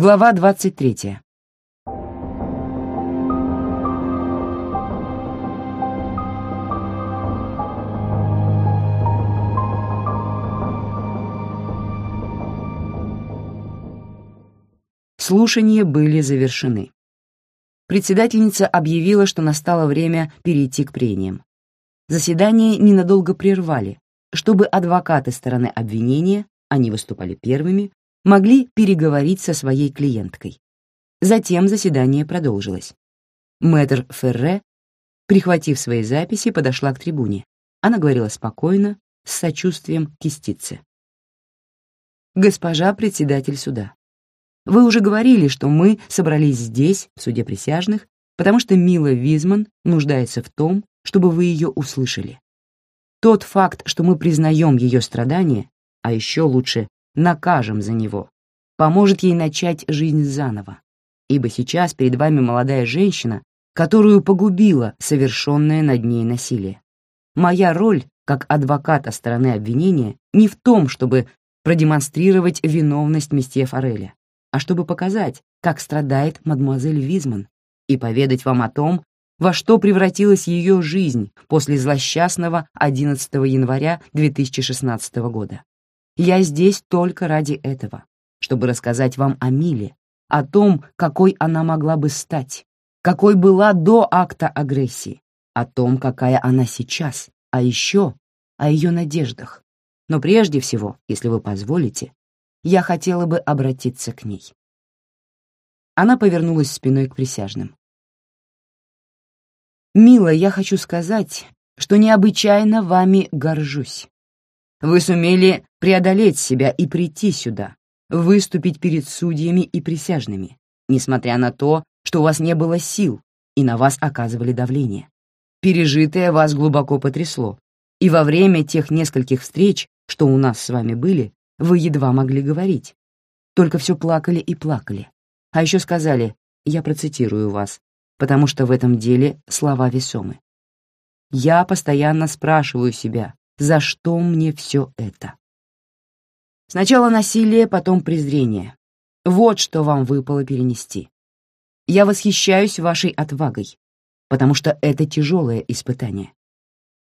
Глава 23. Слушания были завершены. Председательница объявила, что настало время перейти к прениям. Заседание ненадолго прервали, чтобы адвокаты стороны обвинения, они выступали первыми, могли переговорить со своей клиенткой. Затем заседание продолжилось. Мэтр Ферре, прихватив свои записи, подошла к трибуне. Она говорила спокойно, с сочувствием к истице. «Госпожа председатель суда, вы уже говорили, что мы собрались здесь, в суде присяжных, потому что Мила Визман нуждается в том, чтобы вы ее услышали. Тот факт, что мы признаем ее страдания, а еще лучше накажем за него, поможет ей начать жизнь заново, ибо сейчас перед вами молодая женщина, которую погубило совершенное над ней насилие. Моя роль, как адвоката стороны обвинения, не в том, чтобы продемонстрировать виновность месье Фореля, а чтобы показать, как страдает мадемуазель Визман, и поведать вам о том, во что превратилась ее жизнь после злосчастного 11 января 2016 года. Я здесь только ради этого, чтобы рассказать вам о Миле, о том, какой она могла бы стать, какой была до акта агрессии, о том, какая она сейчас, а еще о ее надеждах. Но прежде всего, если вы позволите, я хотела бы обратиться к ней. Она повернулась спиной к присяжным. «Мила, я хочу сказать, что необычайно вами горжусь. Вы сумели преодолеть себя и прийти сюда, выступить перед судьями и присяжными, несмотря на то, что у вас не было сил и на вас оказывали давление. Пережитое вас глубоко потрясло, и во время тех нескольких встреч, что у нас с вами были, вы едва могли говорить. Только все плакали и плакали. А еще сказали, я процитирую вас, потому что в этом деле слова весомы. Я постоянно спрашиваю себя, за что мне все это? Сначала насилие, потом презрение. Вот что вам выпало перенести. Я восхищаюсь вашей отвагой, потому что это тяжелое испытание.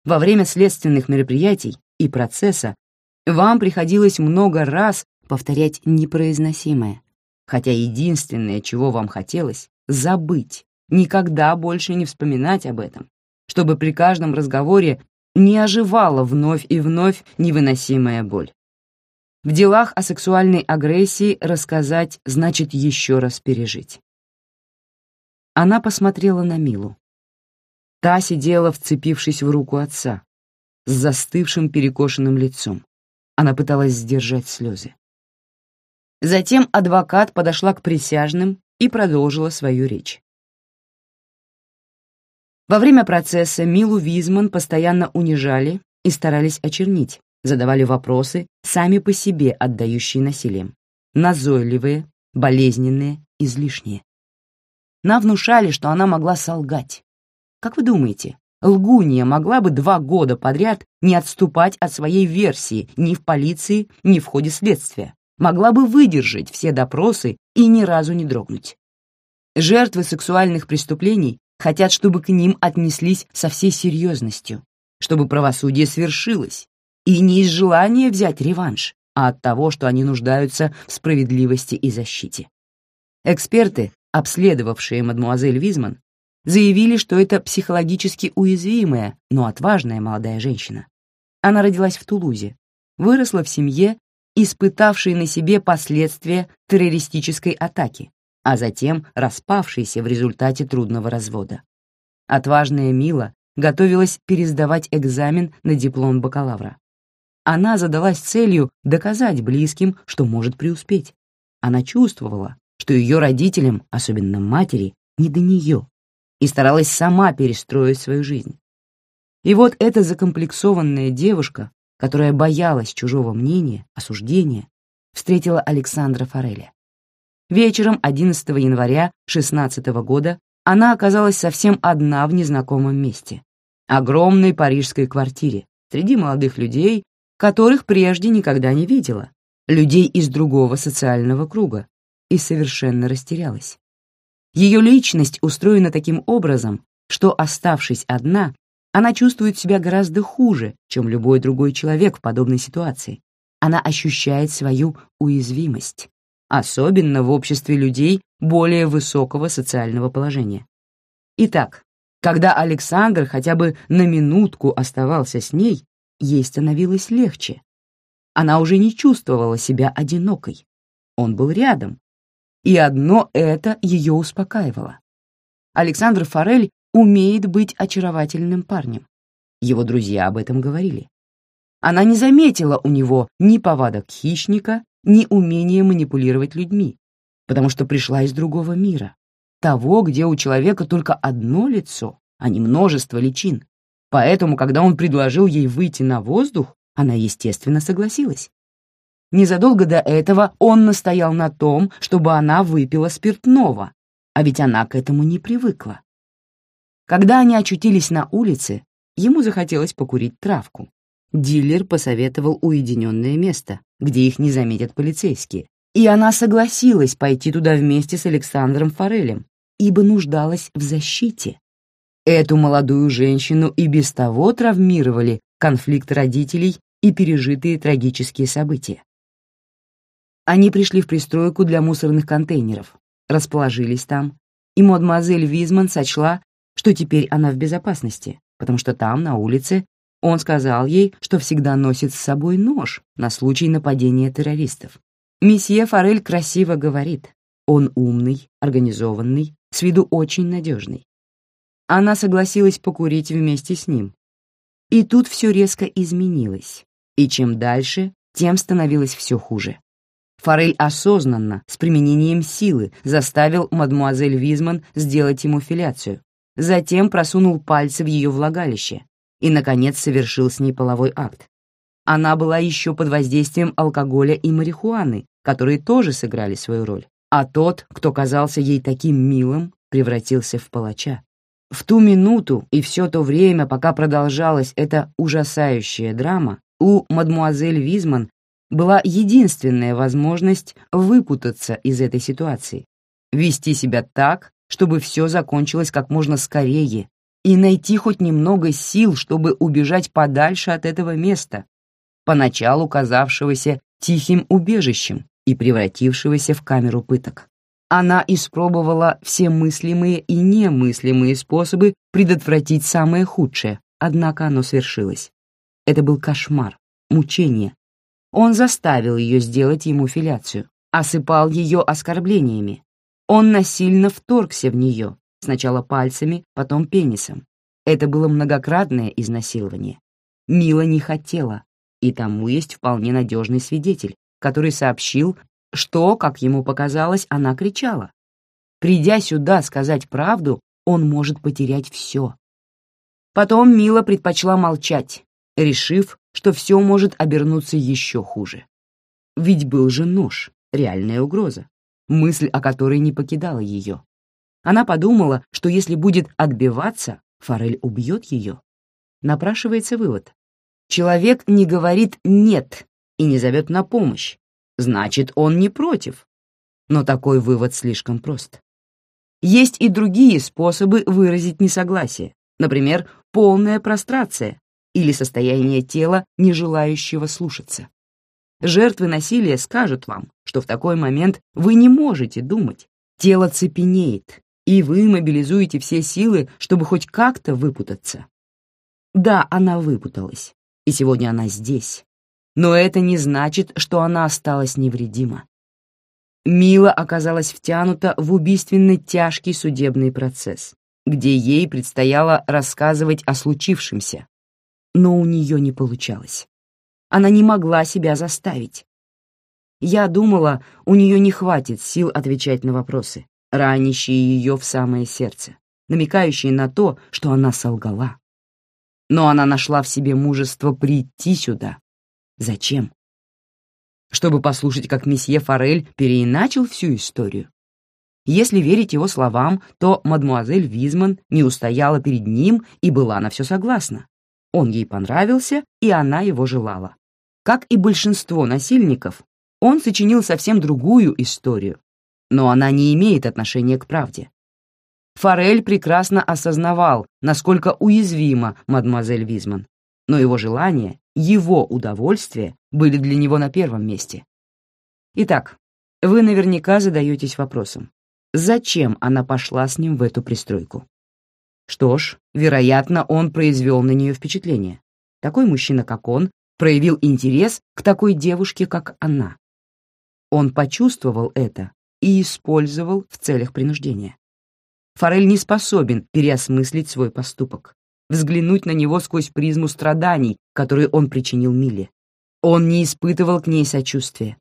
Во время следственных мероприятий и процесса вам приходилось много раз повторять непроизносимое, хотя единственное, чего вам хотелось — забыть, никогда больше не вспоминать об этом, чтобы при каждом разговоре не оживала вновь и вновь невыносимая боль. В делах о сексуальной агрессии рассказать значит еще раз пережить. Она посмотрела на Милу. Та сидела, вцепившись в руку отца, с застывшим перекошенным лицом. Она пыталась сдержать слезы. Затем адвокат подошла к присяжным и продолжила свою речь. Во время процесса Милу Визман постоянно унижали и старались очернить, задавали вопросы, сами по себе отдающие насилием. Назойливые, болезненные, излишние. Нам внушали, что она могла солгать. Как вы думаете, Лгунья могла бы два года подряд не отступать от своей версии ни в полиции, ни в ходе следствия, могла бы выдержать все допросы и ни разу не дрогнуть. Жертвы сексуальных преступлений хотят, чтобы к ним отнеслись со всей серьезностью, чтобы правосудие свершилось, и не из желания взять реванш, а от того, что они нуждаются в справедливости и защите. Эксперты, обследовавшие мадмуазель Визман, заявили, что это психологически уязвимая, но отважная молодая женщина. Она родилась в Тулузе, выросла в семье, испытавшей на себе последствия террористической атаки, а затем распавшейся в результате трудного развода. Отважная Мила готовилась пересдавать экзамен на диплом бакалавра. Она задалась целью доказать близким, что может преуспеть. Она чувствовала, что ее родителям, особенно матери, не до нее, и старалась сама перестроить свою жизнь. И вот эта закомплексованная девушка, которая боялась чужого мнения, осуждения, встретила Александра Фореля. Вечером 11 января 16 года она оказалась совсем одна в незнакомом месте, огромной парижской квартире, среди молодых людей, которых прежде никогда не видела, людей из другого социального круга, и совершенно растерялась. Ее личность устроена таким образом, что, оставшись одна, она чувствует себя гораздо хуже, чем любой другой человек в подобной ситуации. Она ощущает свою уязвимость, особенно в обществе людей более высокого социального положения. Итак, когда Александр хотя бы на минутку оставался с ней, ей становилось легче. Она уже не чувствовала себя одинокой. Он был рядом. И одно это ее успокаивало. Александр Форель умеет быть очаровательным парнем. Его друзья об этом говорили. Она не заметила у него ни повадок хищника, ни умения манипулировать людьми, потому что пришла из другого мира, того, где у человека только одно лицо, а не множество личин. Поэтому, когда он предложил ей выйти на воздух, она, естественно, согласилась. Незадолго до этого он настоял на том, чтобы она выпила спиртного, а ведь она к этому не привыкла. Когда они очутились на улице, ему захотелось покурить травку. Дилер посоветовал уединенное место, где их не заметят полицейские, и она согласилась пойти туда вместе с Александром Форелем, ибо нуждалась в защите. Эту молодую женщину и без того травмировали конфликт родителей и пережитые трагические события. Они пришли в пристройку для мусорных контейнеров, расположились там, и мадемуазель Визман сочла, что теперь она в безопасности, потому что там, на улице, он сказал ей, что всегда носит с собой нож на случай нападения террористов. Месье Форель красиво говорит. Он умный, организованный, с виду очень надежный. Она согласилась покурить вместе с ним. И тут все резко изменилось, и чем дальше, тем становилось все хуже. Форель осознанно, с применением силы, заставил мадмуазель Визман сделать ему филяцию, затем просунул пальцы в ее влагалище и, наконец, совершил с ней половой акт. Она была еще под воздействием алкоголя и марихуаны, которые тоже сыграли свою роль, а тот, кто казался ей таким милым, превратился в палача. В ту минуту и все то время, пока продолжалась эта ужасающая драма, у мадмуазель Визман была единственная возможность выпутаться из этой ситуации, вести себя так, чтобы все закончилось как можно скорее, и найти хоть немного сил, чтобы убежать подальше от этого места, поначалу казавшегося тихим убежищем и превратившегося в камеру пыток. Она испробовала все мыслимые и немыслимые способы предотвратить самое худшее, однако оно свершилось. Это был кошмар, мучение. Он заставил ее сделать ему филяцию, осыпал ее оскорблениями, он насильно вторгся в нее, сначала пальцами, потом пенисом. Это было многократное изнасилование. Мила не хотела, и тому есть вполне надежный свидетель, который сообщил, что, как ему показалось, она кричала. Придя сюда сказать правду, он может потерять все. Потом Мила предпочла молчать, решив, что все может обернуться еще хуже. Ведь был же нож, реальная угроза мысль о которой не покидала ее. Она подумала, что если будет отбиваться, Форель убьет ее. Напрашивается вывод. Человек не говорит «нет» и не зовет на помощь. Значит, он не против. Но такой вывод слишком прост. Есть и другие способы выразить несогласие, например, полная прострация или состояние тела, не желающего слушаться. Жертвы насилия скажут вам, что в такой момент вы не можете думать, тело цепенеет, и вы мобилизуете все силы, чтобы хоть как-то выпутаться. Да, она выпуталась, и сегодня она здесь. Но это не значит, что она осталась невредима. Мила оказалась втянута в убийственно тяжкий судебный процесс, где ей предстояло рассказывать о случившемся, но у нее не получалось. Она не могла себя заставить. Я думала, у нее не хватит сил отвечать на вопросы, ранящие ее в самое сердце, намекающие на то, что она солгала. Но она нашла в себе мужество прийти сюда. Зачем? Чтобы послушать, как месье Форель переиначил всю историю. Если верить его словам, то мадмуазель Визман не устояла перед ним и была на все согласна. Он ей понравился, и она его желала. Как и большинство насильников, он сочинил совсем другую историю. Но она не имеет отношения к правде. Форель прекрасно осознавал, насколько уязвима мадемуазель Визман, но его желания, его удовольствие были для него на первом месте. Итак, вы наверняка задаетесь вопросом, зачем она пошла с ним в эту пристройку? Что ж, вероятно, он произвел на нее впечатление. Такой мужчина, как он, проявил интерес к такой девушке, как она. Он почувствовал это и использовал в целях принуждения. Форель не способен переосмыслить свой поступок, взглянуть на него сквозь призму страданий, которые он причинил Миле. Он не испытывал к ней сочувствия.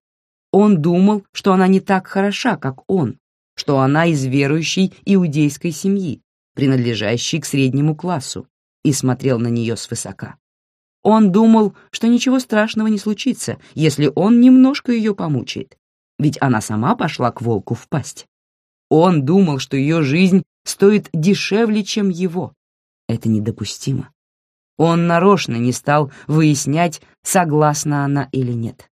Он думал, что она не так хороша, как он, что она из верующей иудейской семьи, принадлежащей к среднему классу, и смотрел на нее свысока. Он думал, что ничего страшного не случится, если он немножко ее помучает, ведь она сама пошла к волку в пасть. Он думал, что ее жизнь стоит дешевле, чем его. Это недопустимо. Он нарочно не стал выяснять, согласна она или нет.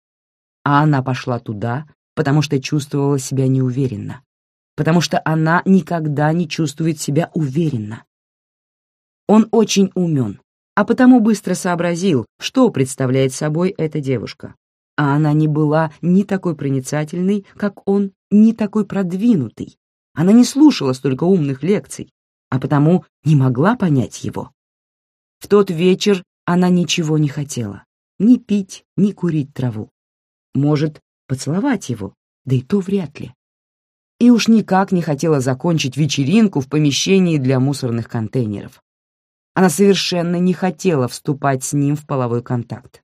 А она пошла туда, потому что чувствовала себя неуверенно, потому что она никогда не чувствует себя уверенно. Он очень умен, а потому быстро сообразил, что представляет собой эта девушка, а она не была ни такой проницательной, как он, ни такой продвинутой. Она не слушала столько умных лекций, а потому не могла понять его. В тот вечер она ничего не хотела, ни пить, ни курить траву. Может, поцеловать его, да и то вряд ли. И уж никак не хотела закончить вечеринку в помещении для мусорных контейнеров. Она совершенно не хотела вступать с ним в половой контакт.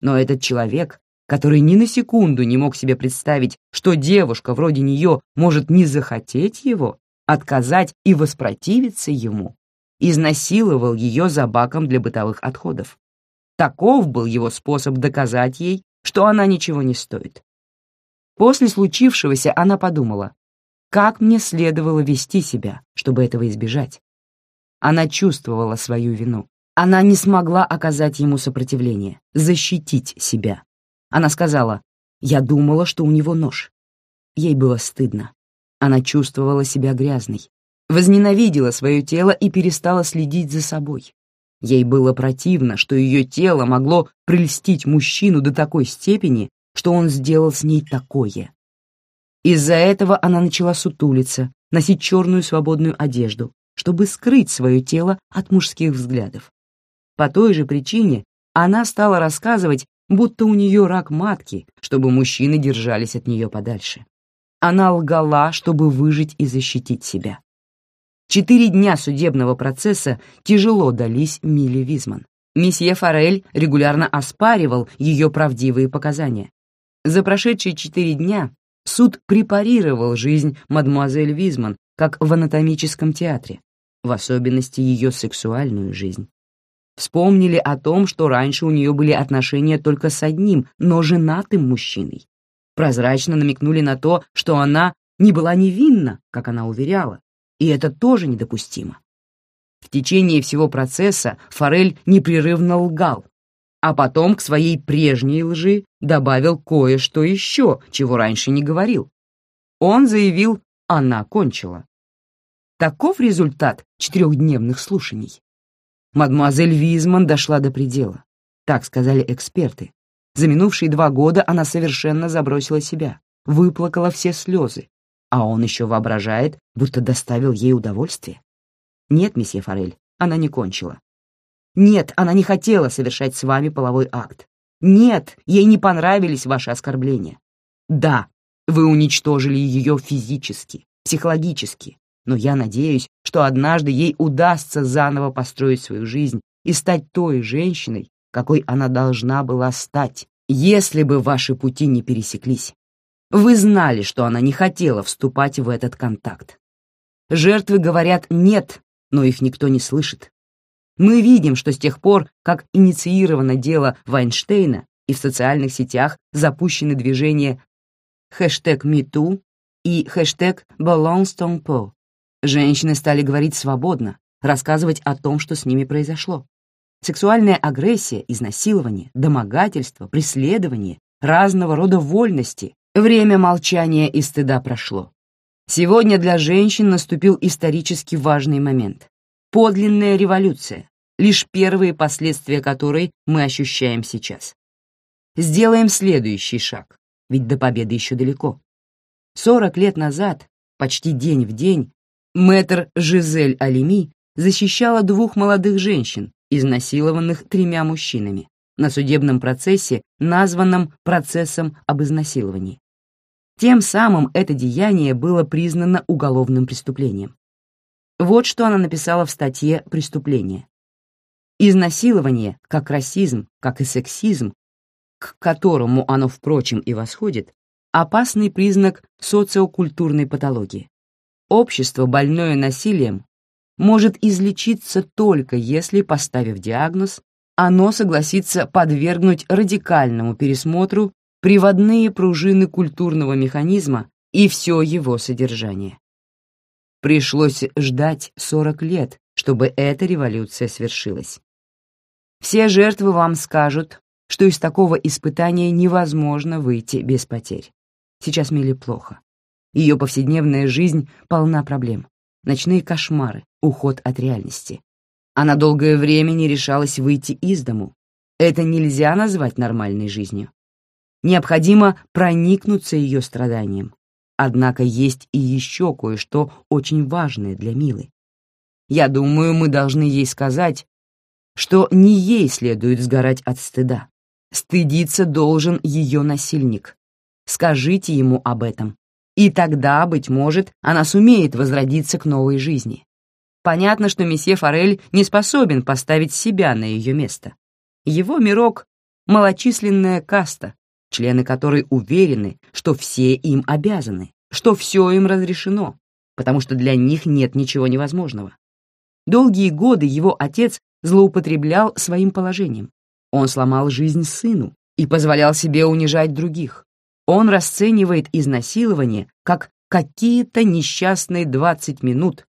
Но этот человек который ни на секунду не мог себе представить, что девушка вроде нее может не захотеть его, отказать и воспротивиться ему, изнасиловал ее за баком для бытовых отходов. Таков был его способ доказать ей, что она ничего не стоит. После случившегося она подумала, как мне следовало вести себя, чтобы этого избежать. Она чувствовала свою вину. Она не смогла оказать ему сопротивление, защитить себя. Она сказала, «Я думала, что у него нож». Ей было стыдно. Она чувствовала себя грязной, возненавидела свое тело и перестала следить за собой. Ей было противно, что ее тело могло прельстить мужчину до такой степени, что он сделал с ней такое. Из-за этого она начала сутулиться, носить черную свободную одежду, чтобы скрыть свое тело от мужских взглядов. По той же причине она стала рассказывать будто у нее рак матки, чтобы мужчины держались от нее подальше. Она лгала, чтобы выжить и защитить себя. Четыре дня судебного процесса тяжело дались Миле Визман. Месье Форель регулярно оспаривал ее правдивые показания. За прошедшие четыре дня суд препарировал жизнь мадемуазель Визман, как в анатомическом театре, в особенности ее сексуальную жизнь. Вспомнили о том, что раньше у нее были отношения только с одним, но женатым мужчиной. Прозрачно намекнули на то, что она не была невинна, как она уверяла, и это тоже недопустимо. В течение всего процесса Форель непрерывно лгал, а потом к своей прежней лжи добавил кое-что еще, чего раньше не говорил. Он заявил, она кончила. Таков результат четырехдневных слушаний. Мадемуазель Визман дошла до предела. Так сказали эксперты. За минувшие два года она совершенно забросила себя, выплакала все слезы, а он еще воображает, будто доставил ей удовольствие. Нет, месье Форель, она не кончила. Нет, она не хотела совершать с вами половой акт. Нет, ей не понравились ваши оскорбления. Да, вы уничтожили ее физически, психологически, но я надеюсь, что однажды ей удастся заново построить свою жизнь и стать той женщиной, какой она должна была стать, если бы ваши пути не пересеклись. Вы знали, что она не хотела вступать в этот контакт. Жертвы говорят «нет», но их никто не слышит. Мы видим, что с тех пор, как инициировано дело Вайнштейна и в социальных сетях запущены движения хэштег MeToo и хэштег BelongStonPo, Женщины стали говорить свободно, рассказывать о том, что с ними произошло. Сексуальная агрессия, изнасилование, домогательство, преследование, разного рода вольности, время молчания и стыда прошло. Сегодня для женщин наступил исторически важный момент. Подлинная революция, лишь первые последствия которой мы ощущаем сейчас. Сделаем следующий шаг, ведь до победы еще далеко. Сорок лет назад, почти день в день, мэтр Жизель Алими защищала двух молодых женщин, изнасилованных тремя мужчинами, на судебном процессе, названном процессом об изнасиловании. Тем самым это деяние было признано уголовным преступлением. Вот что она написала в статье «Преступление». Изнасилование, как расизм, как и сексизм, к которому оно, впрочем, и восходит, опасный признак социокультурной патологии. Общество, больное насилием, может излечиться только если, поставив диагноз, оно согласится подвергнуть радикальному пересмотру приводные пружины культурного механизма и все его содержание. Пришлось ждать 40 лет, чтобы эта революция свершилась. Все жертвы вам скажут, что из такого испытания невозможно выйти без потерь. Сейчас Миле плохо. Ее повседневная жизнь полна проблем. Ночные кошмары, уход от реальности. Она долгое время не решалась выйти из дому. Это нельзя назвать нормальной жизнью. Необходимо проникнуться ее страданием. Однако есть и еще кое-что очень важное для Милы. Я думаю, мы должны ей сказать, что не ей следует сгорать от стыда. Стыдиться должен ее насильник. Скажите ему об этом, и тогда, быть может, она сумеет возродиться к новой жизни. Понятно, что месье Форель не способен поставить себя на ее место. Его мирок — малочисленная каста, члены которой уверены, что все им обязаны, что все им разрешено, потому что для них нет ничего невозможного. Долгие годы его отец злоупотреблял своим положением, он сломал жизнь сыну и позволял себе унижать других. Он расценивает изнасилование как какие-то несчастные 20 минут.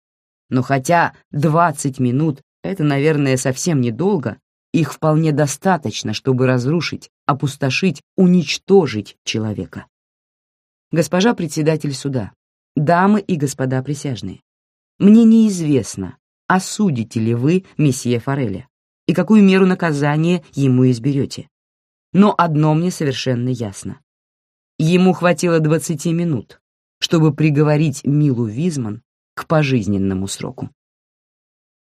Но хотя 20 минут — это, наверное, совсем недолго, их вполне достаточно, чтобы разрушить, опустошить, уничтожить человека. Госпожа председатель суда, дамы и господа присяжные, мне неизвестно, осудите ли вы месье Фореля и какую меру наказания ему изберете. Но одно мне совершенно ясно. Ему хватило 20 минут, чтобы приговорить Милу Визман к пожизненному сроку.